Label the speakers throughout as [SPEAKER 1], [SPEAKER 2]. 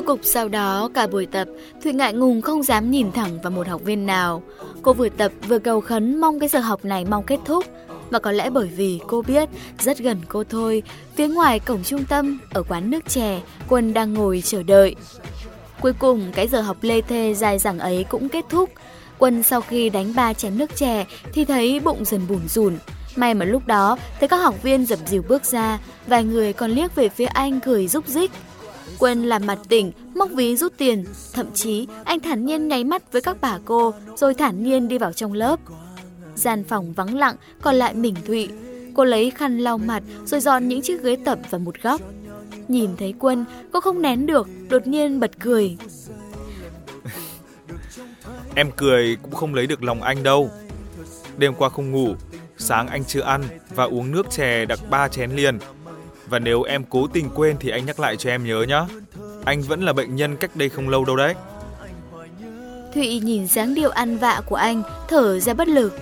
[SPEAKER 1] Rốt cục sau đó cả buổi tập, Thụy ngại ngùng không dám nhìn thẳng vào một học viên nào. Cô vừa tập vừa cầu khấn mong cái giờ học này mau kết thúc. Và có lẽ bởi vì cô biết rất gần cô thôi, phía ngoài cổng trung tâm, ở quán nước chè, Quân đang ngồi chờ đợi. Cuối cùng cái giờ học lê thê dài dẳng ấy cũng kết thúc. Quân sau khi đánh ba chén nước chè thì thấy bụng dần bùn rùn. May mà lúc đó thấy các học viên dập dìu bước ra, vài người còn liếc về phía anh cười rúc rích. Quân làm mặt tỉnh, móc ví rút tiền. Thậm chí, anh thản nhiên nháy mắt với các bà cô, rồi thản nhiên đi vào trong lớp. Gian phòng vắng lặng, còn lại mình Thụy. Cô lấy khăn lau mặt, rồi dọn những chiếc ghế tập vào một góc. Nhìn thấy Quân, cô không nén được, đột nhiên bật cười.
[SPEAKER 2] em cười cũng không lấy được lòng anh đâu. Đêm qua không ngủ, sáng anh chưa ăn và uống nước chè đặc ba chén liền. Và nếu em cố tình quên thì anh nhắc lại cho em nhớ nhé. Anh vẫn là bệnh nhân cách đây không lâu đâu đấy.
[SPEAKER 1] Thụy nhìn dáng điệu ăn vạ của anh, thở ra bất lực.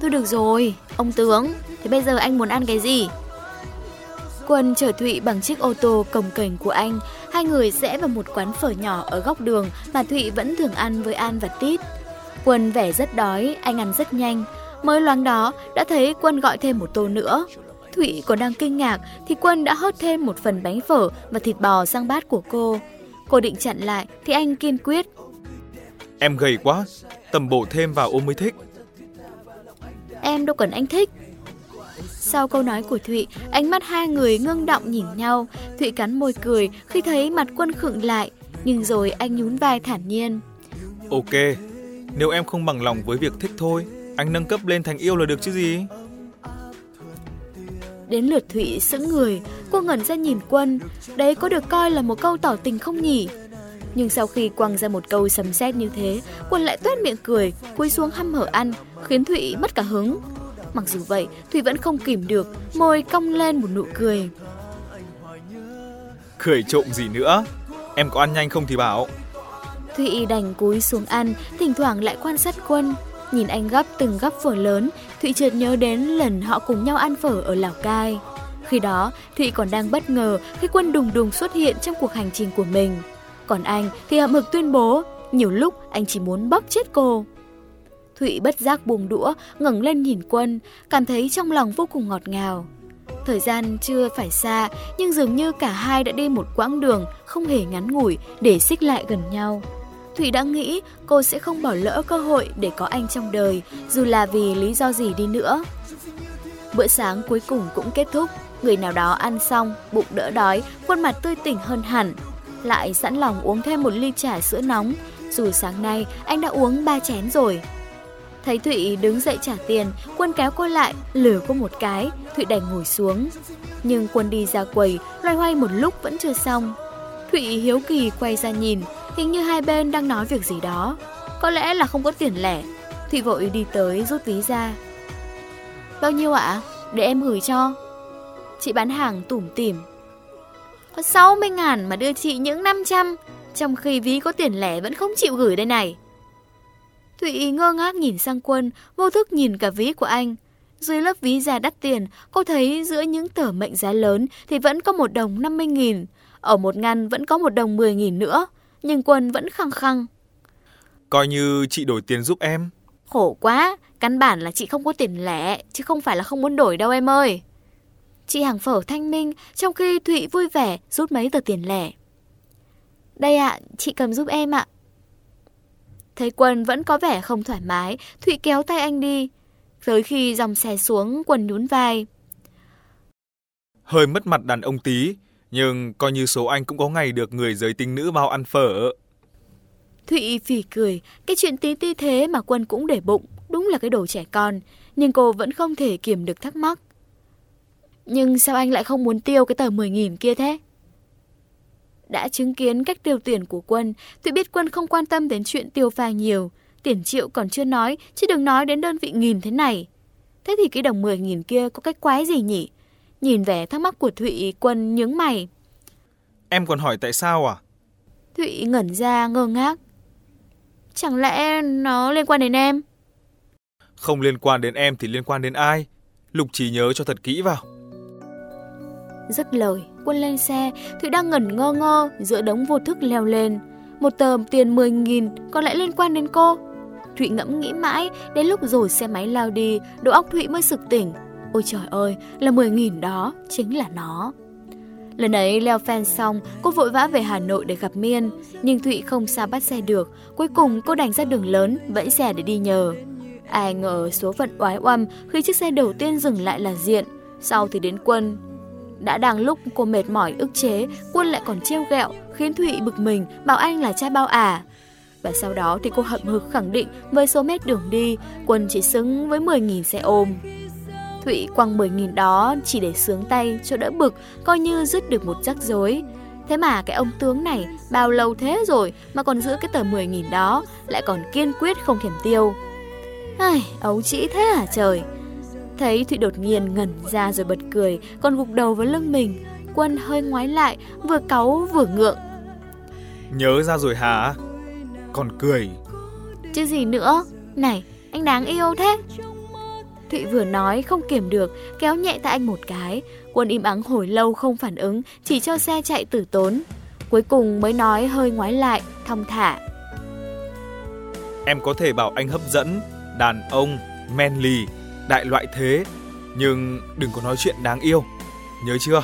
[SPEAKER 1] Thôi được rồi, ông tướng, thế bây giờ anh muốn ăn cái gì? Quân chở Thụy bằng chiếc ô tô cồng kềnh của anh, hai người rẽ vào một quán phở nhỏ ở góc đường mà Thụy vẫn thường ăn với An và Tít. Quân vẻ rất đói, anh ăn rất nhanh. Mới loáng đó đã thấy Quân gọi thêm một tô nữa. Thụy còn đang kinh ngạc thì Quân đã hớt thêm một phần bánh phở và thịt bò sang bát của cô. Cô định chặn lại thì anh kiên quyết.
[SPEAKER 2] Em gầy quá, tầm bổ thêm vào ôm mới thích.
[SPEAKER 1] Em đâu cần anh thích. Sau câu nói của Thụy, ánh mắt hai người ngưng động nhìn nhau. Thụy cắn môi cười khi thấy mặt quân khựng lại, nhưng rồi anh nhún vai thản nhiên.
[SPEAKER 2] Ok, nếu em không bằng lòng với việc thích thôi, anh nâng cấp lên thành yêu là được chứ gì?
[SPEAKER 1] Đến lượt Thụy sững người, cô ngẩn ra nhìn quân. Đấy có được coi là một câu tỏ tình không nhỉ? Nhưng sau khi quăng ra một câu sấm sét như thế, quân lại tuét miệng cười, cúi xuống hăm hở ăn, khiến Thụy mất cả hứng. Mặc dù vậy, Thụy vẫn không kìm được, môi cong lên một nụ cười.
[SPEAKER 2] Cười trộm gì nữa? Em có ăn nhanh không thì bảo.
[SPEAKER 1] Thụy đành cúi xuống ăn, thỉnh thoảng lại quan sát quân. Nhìn anh gấp từng gấp phở lớn, Thụy chợt nhớ đến lần họ cùng nhau ăn phở ở Lào Cai. Khi đó, Thụy còn đang bất ngờ khi quân đùng đùng xuất hiện trong cuộc hành trình của mình. Còn anh thì hậm hực tuyên bố, nhiều lúc anh chỉ muốn bóp chết cô. Thụy bất giác buông đũa, ngẩng lên nhìn quân, cảm thấy trong lòng vô cùng ngọt ngào. Thời gian chưa phải xa, nhưng dường như cả hai đã đi một quãng đường không hề ngắn ngủi để xích lại gần nhau. Thủy đã nghĩ cô sẽ không bỏ lỡ cơ hội để có anh trong đời, dù là vì lý do gì đi nữa. Bữa sáng cuối cùng cũng kết thúc, người nào đó ăn xong, bụng đỡ đói, khuôn mặt tươi tỉnh hơn hẳn. Lại sẵn lòng uống thêm một ly trà sữa nóng, dù sáng nay anh đã uống ba chén rồi. Thấy Thụy đứng dậy trả tiền, Quân kéo cô lại, lừa cô một cái, Thụy đành ngồi xuống. Nhưng Quân đi ra quầy, loay hoay một lúc vẫn chưa xong. Thụy hiếu kỳ quay ra nhìn, hình như hai bên đang nói việc gì đó. Có lẽ là không có tiền lẻ. Thụy vội đi tới rút ví ra. Bao nhiêu ạ? Để em gửi cho. Chị bán hàng tủm tỉm. Có 60 ngàn mà đưa chị những 500, trong khi ví có tiền lẻ vẫn không chịu gửi đây này. Thụy ngơ ngác nhìn sang quân, vô thức nhìn cả ví của anh. Dưới lớp ví da đắt tiền, cô thấy giữa những tờ mệnh giá lớn thì vẫn có một đồng 50 nghìn. Ở một ngăn vẫn có một đồng 10 nghìn nữa. Nhưng quân vẫn khăng khăng.
[SPEAKER 2] Coi như chị đổi tiền giúp em.
[SPEAKER 1] Khổ quá, căn bản là chị không có tiền lẻ, chứ không phải là không muốn đổi đâu em ơi. Chị hàng phở thanh minh, trong khi Thụy vui vẻ rút mấy tờ tiền lẻ. Đây ạ, chị cầm giúp em ạ. Thấy Quân vẫn có vẻ không thoải mái, Thụy kéo tay anh đi. Tới khi dòng xe xuống, Quân nhún vai.
[SPEAKER 2] Hơi mất mặt đàn ông tí, nhưng coi như số anh cũng có ngày được người giới tính nữ vào ăn phở.
[SPEAKER 1] Thụy phỉ cười, cái chuyện tí ti thế mà Quân cũng để bụng, đúng là cái đồ trẻ con, nhưng cô vẫn không thể kiềm được thắc mắc. Nhưng sao anh lại không muốn tiêu cái tờ 10.000 kia thế? Đã chứng kiến cách tiêu tiền của Quân, Thụy biết Quân không quan tâm đến chuyện tiêu pha nhiều. Tiền triệu còn chưa nói, chứ đừng nói đến đơn vị nghìn thế này. Thế thì cái đồng 10 nghìn kia có cách quái gì nhỉ? Nhìn vẻ thắc mắc của Thụy, Quân nhướng mày.
[SPEAKER 2] Em còn hỏi tại sao à?
[SPEAKER 1] Thụy ngẩn ra ngơ ngác. Chẳng lẽ nó liên quan đến em?
[SPEAKER 2] Không liên quan đến em thì liên quan đến ai? Lục trí nhớ cho thật kỹ vào.
[SPEAKER 1] Rất lời. Quân lên xe, Thụy đang ngẩn ngơ ngơ giữa đống vô thức leo lên. Một tờ tiền 10.000 có lẽ liên quan đến cô. Thụy ngẫm nghĩ mãi, đến lúc rồi xe máy lao đi, đầu óc Thụy mới sực tỉnh. Ôi trời ơi, là 10.000 đó, chính là nó. Lần ấy leo fan xong, cô vội vã về Hà Nội để gặp Miên. Nhưng Thụy không sao bắt xe được. Cuối cùng cô đành ra đường lớn, vẫy xe để đi nhờ. Ai ngờ số phận oái oăm khi chiếc xe đầu tiên dừng lại là Diện. Sau thì đến Quân. Đã đang lúc cô mệt mỏi ức chế, Quân lại còn trêu ghẹo, khiến Thụy bực mình, bảo anh là trai bao à. Và sau đó thì cô hậm hực khẳng định với số mét đường đi, Quân chỉ xứng với 10.000 xe ôm. Thụy quăng 10.000 đó chỉ để sướng tay cho đỡ bực, coi như dứt được một rắc rối. Thế mà cái ông tướng này bao lâu thế rồi mà còn giữ cái tờ 10.000 đó, lại còn kiên quyết không thèm tiêu. Ai, ấu chỉ thế hả trời? Thấy Thụy đột nhiên ngẩn ra rồi bật cười, còn gục đầu vào lưng mình. Quân hơi ngoái lại, vừa cáu vừa ngượng.
[SPEAKER 2] Nhớ ra rồi hả? Còn cười.
[SPEAKER 1] Chứ gì nữa? Này, anh đáng yêu thế. Thụy vừa nói không kiểm được, kéo nhẹ tay anh một cái. Quân im ắng hồi lâu không phản ứng, chỉ cho xe chạy tử tốn. Cuối cùng mới nói hơi ngoái lại, thong thả.
[SPEAKER 2] Em có thể bảo anh hấp dẫn, đàn ông, men lì, đại loại thế, nhưng đừng có nói chuyện đáng yêu. Nhớ chưa?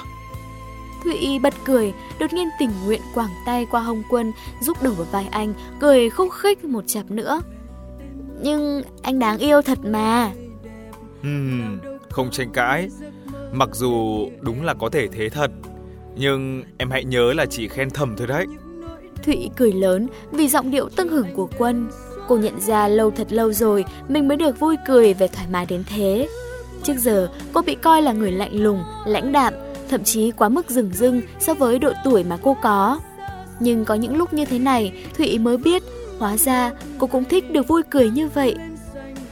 [SPEAKER 1] Thụy bật cười, đột nhiên tình nguyện quảng tay qua hông quân, giúp đầu vào vai anh, cười khúc khích một chặp nữa. Nhưng anh đáng yêu thật mà.
[SPEAKER 2] Hmm, không tranh cãi. Mặc dù đúng là có thể thế thật, nhưng em hãy nhớ là chỉ khen thầm thôi đấy.
[SPEAKER 1] Thụy cười lớn vì giọng điệu tưng hưởng của quân. Cô nhận ra lâu thật lâu rồi mình mới được vui cười về thoải mái đến thế. Trước giờ cô bị coi là người lạnh lùng, lãnh đạm, thậm chí quá mức rừng rưng so với độ tuổi mà cô có. Nhưng có những lúc như thế này, Thụy mới biết, hóa ra cô cũng thích được vui cười như vậy.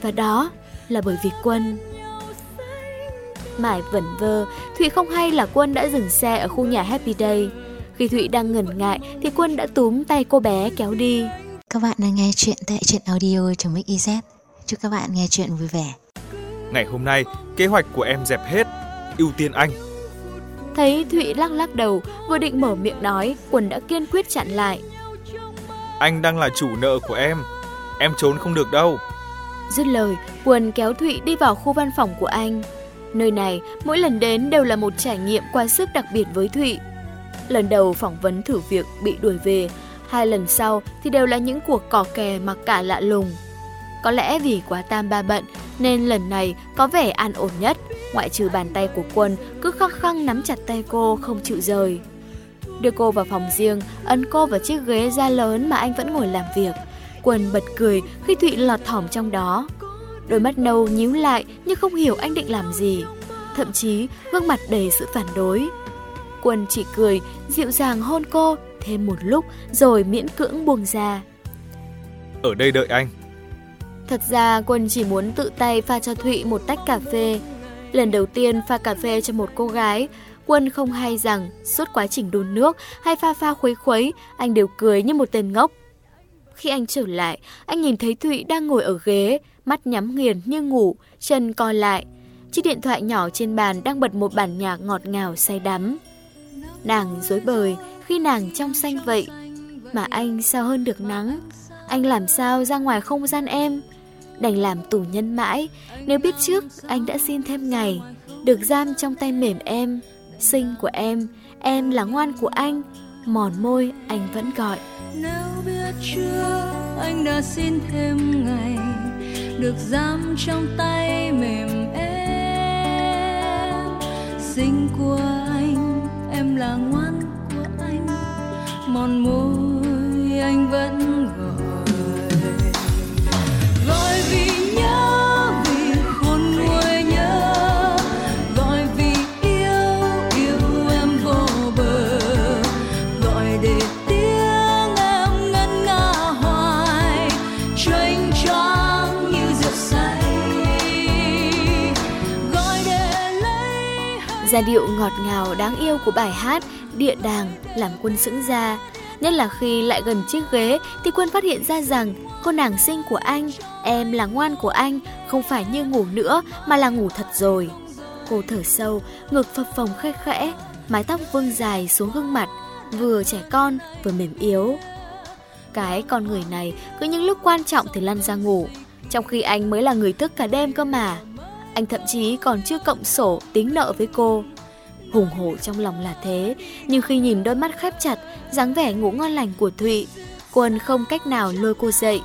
[SPEAKER 1] Và đó là bởi vì Quân. Mãi vẩn vơ, Thụy không hay là Quân đã dừng xe ở khu nhà Happy Day. Khi Thụy đang ngần ngại thì Quân đã túm tay cô bé kéo đi.
[SPEAKER 3] Các bạn đang nghe chuyện tại truyện audio.mix.iz. Chúc các bạn nghe chuyện vui vẻ.
[SPEAKER 2] Ngày hôm nay, kế hoạch của em dẹp hết, ưu tiên anh.
[SPEAKER 1] Thấy Thụy lắc lắc đầu, vừa định mở miệng nói, Quân đã kiên quyết chặn lại.
[SPEAKER 2] Anh đang là chủ nợ của em, em trốn không được đâu.
[SPEAKER 1] Dứt lời, Quân kéo Thụy đi vào khu văn phòng của anh. Nơi này, mỗi lần đến đều là một trải nghiệm quá sức đặc biệt với Thụy. Lần đầu phỏng vấn thử việc bị đuổi về, hai lần sau thì đều là những cuộc cỏ kè mặc cả lạ lùng. Có lẽ vì quá tam ba bận nên lần này có vẻ an ổn nhất, ngoại trừ bàn tay của Quân cứ khăng khăng nắm chặt tay cô không chịu rời. Đưa cô vào phòng riêng, ấn cô vào chiếc ghế da lớn mà anh vẫn ngồi làm việc. Quân bật cười khi Thụy lọt thỏm trong đó. Đôi mắt nâu nhíu lại nhưng không hiểu anh định làm gì. Thậm chí gương mặt đầy sự phản đối. Quân chỉ cười, dịu dàng hôn cô thêm một lúc rồi miễn cưỡng buông ra.
[SPEAKER 2] Ở đây đợi anh.
[SPEAKER 1] Thật ra Quân chỉ muốn tự tay pha cho Thụy một tách cà phê. Lần đầu tiên pha cà phê cho một cô gái, Quân không hay rằng suốt quá trình đun nước hay pha pha khuấy khuấy, anh đều cười như một tên ngốc. Khi anh trở lại, anh nhìn thấy Thụy đang ngồi ở ghế, mắt nhắm nghiền như ngủ, chân co lại. Chiếc điện thoại nhỏ trên bàn đang bật một bản nhạc ngọt ngào say đắm. Nàng dối bời, khi nàng trong xanh vậy, mà anh sao hơn được nắng. Anh làm sao ra ngoài không gian em, đành làm tù nhân mãi, nếu biết trước anh đã xin thêm ngày, được giam trong tay mềm em, xinh của em, em là ngoan của anh, mòn môi anh vẫn gọi.
[SPEAKER 4] Nếu biết chưa anh đã xin thêm ngày, được giam trong tay mềm em, xinh của anh, em là ngoan của anh, mòn môi anh vẫn
[SPEAKER 1] Giai điệu ngọt ngào đáng yêu của bài hát Địa đàng làm quân sững ra. Nhất là khi lại gần chiếc ghế thì quân phát hiện ra rằng cô nàng xinh của anh, em là ngoan của anh, không phải như ngủ nữa mà là ngủ thật rồi. Cô thở sâu, ngực phập phồng khẽ khẽ, mái tóc vương dài xuống gương mặt, vừa trẻ con vừa mềm yếu. Cái con người này cứ những lúc quan trọng thì lăn ra ngủ, trong khi anh mới là người thức cả đêm cơ mà. Anh thậm chí còn chưa cộng sổ tính nợ với cô. Hùng hổ trong lòng là thế, nhưng khi nhìn đôi mắt khép chặt, dáng vẻ ngủ ngon lành của Thụy, Quân không cách nào lôi cô dậy.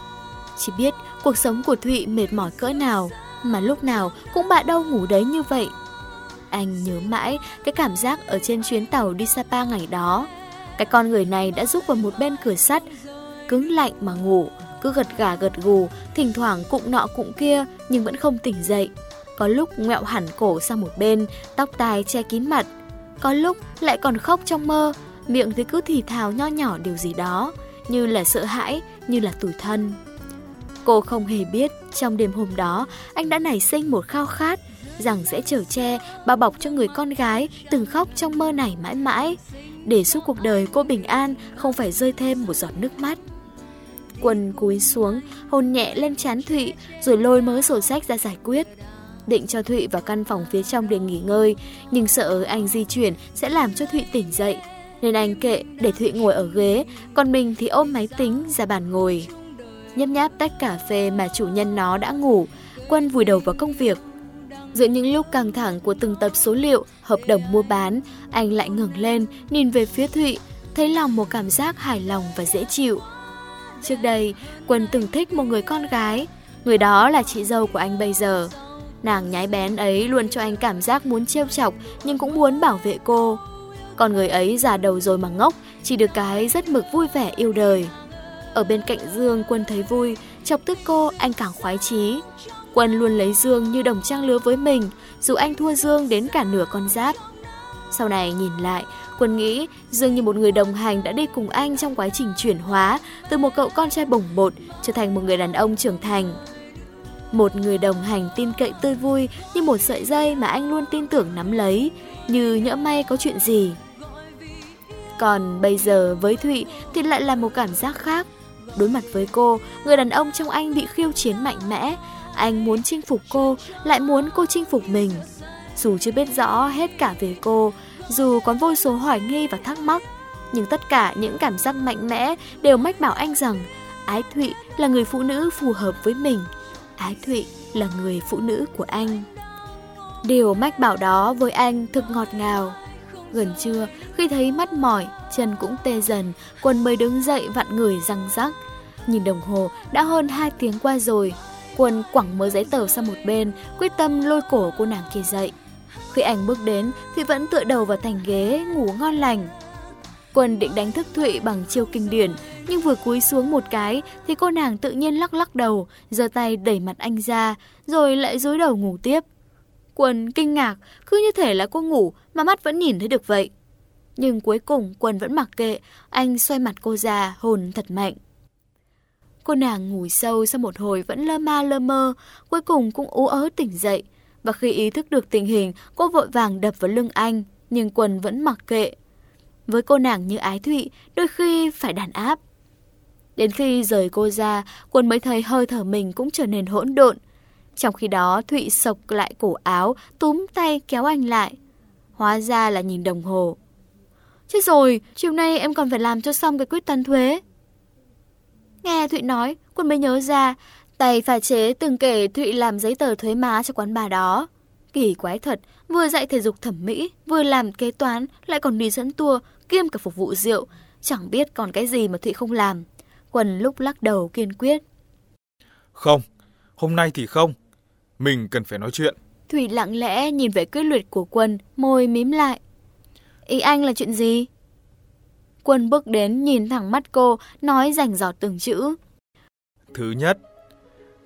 [SPEAKER 1] Chỉ biết cuộc sống của Thụy mệt mỏi cỡ nào, mà lúc nào cũng bạ đâu ngủ đấy như vậy. Anh nhớ mãi cái cảm giác ở trên chuyến tàu đi Sapa ngày đó. Cái con người này đã rút vào một bên cửa sắt, cứng lạnh mà ngủ, cứ gật gà gật gù, thỉnh thoảng cụng nọ cụng kia nhưng vẫn không tỉnh dậy. Có lúc ngẹo hẳn cổ sang một bên, tóc tai che kín mặt. Có lúc lại còn khóc trong mơ, miệng thì cứ thì thào nho nhỏ điều gì đó, như là sợ hãi, như là tủi thân. Cô không hề biết trong đêm hôm đó anh đã nảy sinh một khao khát rằng sẽ chở che, bao bọc cho người con gái từng khóc trong mơ này mãi mãi, để suốt cuộc đời cô bình an không phải rơi thêm một giọt nước mắt. Quân cúi xuống, hôn nhẹ lên chán Thụy rồi lôi mớ sổ sách ra giải quyết. Định cho Thụy vào căn phòng phía trong để nghỉ ngơi, nhưng sợ anh di chuyển sẽ làm cho Thụy tỉnh dậy. Nên anh kệ để Thụy ngồi ở ghế, còn mình thì ôm máy tính ra bàn ngồi. Nhấp nháp tách cà phê mà chủ nhân nó đã ngủ, Quân vùi đầu vào công việc. Giữa những lúc căng thẳng của từng tập số liệu, hợp đồng mua bán, anh lại ngẩng lên, nhìn về phía Thụy, thấy lòng một cảm giác hài lòng và dễ chịu. Trước đây, Quân từng thích một người con gái, người đó là chị dâu của anh bây giờ. Nàng nhái bén ấy luôn cho anh cảm giác muốn trêu chọc nhưng cũng muốn bảo vệ cô. Còn người ấy già đầu rồi mà ngốc, chỉ được cái rất mực vui vẻ yêu đời. Ở bên cạnh Dương, Quân thấy vui, chọc tức cô, anh càng khoái chí. Quân luôn lấy Dương như đồng trang lứa với mình, dù anh thua Dương đến cả nửa con giáp. Sau này nhìn lại, Quân nghĩ Dương như một người đồng hành đã đi cùng anh trong quá trình chuyển hóa từ một cậu con trai bồng bột trở thành một người đàn ông trưởng thành. Một người đồng hành tin cậy tươi vui như một sợi dây mà anh luôn tin tưởng nắm lấy, như nhỡ may có chuyện gì. Còn bây giờ với Thụy thì lại là một cảm giác khác. Đối mặt với cô, người đàn ông trong anh bị khiêu chiến mạnh mẽ. Anh muốn chinh phục cô, lại muốn cô chinh phục mình. Dù chưa biết rõ hết cả về cô, dù có vô số hỏi nghi và thắc mắc, nhưng tất cả những cảm giác mạnh mẽ đều mách bảo anh rằng Ái Thụy là người phụ nữ phù hợp với mình. Ái Thụy là người phụ nữ của anh. Điều mách bảo đó với anh thực ngọt ngào. Gần trưa, khi thấy mắt mỏi, chân cũng tê dần, Quân mới đứng dậy vặn người răng rắc. Nhìn đồng hồ, đã hơn 2 tiếng qua rồi. Quân quẳng mớ giấy tờ sang một bên, quyết tâm lôi cổ cô nàng kia dậy. Khi anh bước đến thì vẫn tựa đầu vào thành ghế ngủ ngon lành. Quân định đánh thức Thụy bằng chiêu kinh điển, nhưng vừa cúi xuống một cái thì cô nàng tự nhiên lắc lắc đầu, giơ tay đẩy mặt anh ra, rồi lại dối đầu ngủ tiếp. Quân kinh ngạc, cứ như thể là cô ngủ mà mắt vẫn nhìn thấy được vậy. Nhưng cuối cùng Quân vẫn mặc kệ, anh xoay mặt cô ra, hồn thật mạnh. Cô nàng ngủ sâu sau một hồi vẫn lơ ma lơ mơ, cuối cùng cũng ú ớ tỉnh dậy. Và khi ý thức được tình hình, cô vội vàng đập vào lưng anh, nhưng Quân vẫn mặc kệ. Với cô nàng như ái thụy, đôi khi phải đàn áp. Đến khi rời cô ra, Quân mới thấy hơi thở mình cũng trở nên hỗn độn. Trong khi đó, Thụy sộc lại cổ áo, túm tay kéo anh lại. Hóa ra là nhìn đồng hồ. Chết rồi, chiều nay em còn phải làm cho xong cái quyết toán thuế. Nghe Thụy nói, Quân mới nhớ ra, tay phà chế từng kể Thụy làm giấy tờ thuế má cho quán bà đó. Kỳ quái thật, vừa dạy thể dục thẩm mỹ, vừa làm kế toán, lại còn đi dẫn tour, kiêm cả phục vụ rượu. Chẳng biết còn cái gì mà Thụy không làm. Quân lúc lắc đầu kiên quyết.
[SPEAKER 2] Không, hôm nay thì không. Mình cần phải nói chuyện.
[SPEAKER 1] Thủy lặng lẽ nhìn về quyết luật của Quân, môi mím lại. Ý anh là chuyện gì? Quân bước đến nhìn thẳng mắt cô, nói rành giọt từng chữ.
[SPEAKER 2] Thứ nhất,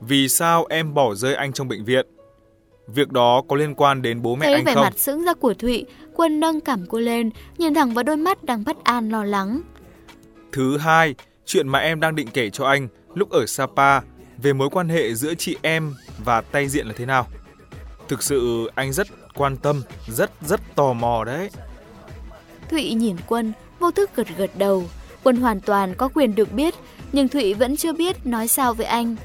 [SPEAKER 2] vì sao em bỏ rơi anh trong bệnh viện? Việc đó có liên quan đến bố mẹ
[SPEAKER 1] Thấy
[SPEAKER 2] anh
[SPEAKER 1] vẻ
[SPEAKER 2] không?
[SPEAKER 1] mặt sững ra của Thụy, Quân nâng cảm cô lên, nhìn thẳng vào đôi mắt đang bất an lo lắng.
[SPEAKER 2] Thứ hai, chuyện mà em đang định kể cho anh lúc ở Sapa về mối quan hệ giữa chị em và tay diện là thế nào. Thực sự anh rất quan tâm, rất rất tò mò đấy.
[SPEAKER 1] Thụy nhìn Quân, vô thức gật gật đầu. Quân hoàn toàn có quyền được biết, nhưng Thụy vẫn chưa biết nói sao với anh.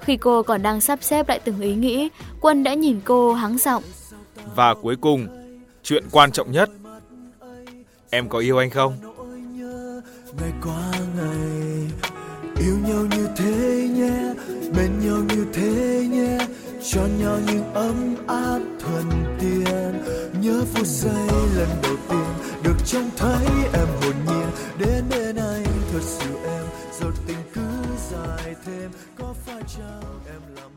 [SPEAKER 1] Khi cô còn đang sắp xếp lại từng ý nghĩ, Quân đã nhìn cô hắng giọng.
[SPEAKER 2] Và cuối cùng, chuyện quan trọng nhất. Em có yêu anh không?
[SPEAKER 5] Ngày qua yêu nhau như thế nhé, bên nhau như thế nhé, cho nhau những ấm áp thuần tiền. Nhớ phút giây lần đầu tiên được trông thấy em hồn nhiên đến bên anh thật sự em rồi tình cứ dài thêm có phải chăng em làm?